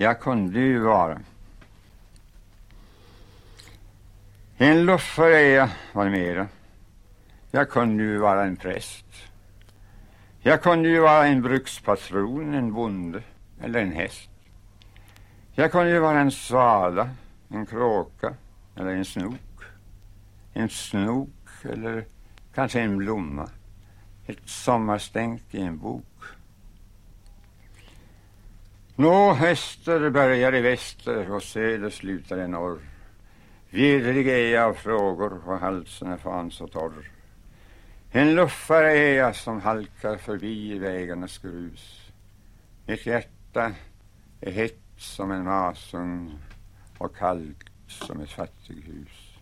Jag kunde ju vara. En luffare är jag, vad mera. Jag kunde ju vara en präst. Jag kunde ju vara en brukspatron, en bonde eller en häst. Jag kunde ju vara en svala, en kråka eller en snok. En snok eller kanske en blomma. Ett sommarstänk i en bok. Nå, häster börjar i väster och söder slutar i norr. Vidrig är jag av frågor och halsen är fan så torr. En luffare är jag som halkar förbi i vägarnas grus. Mitt hjärta är hett som en masugn och kallt som ett fattighus.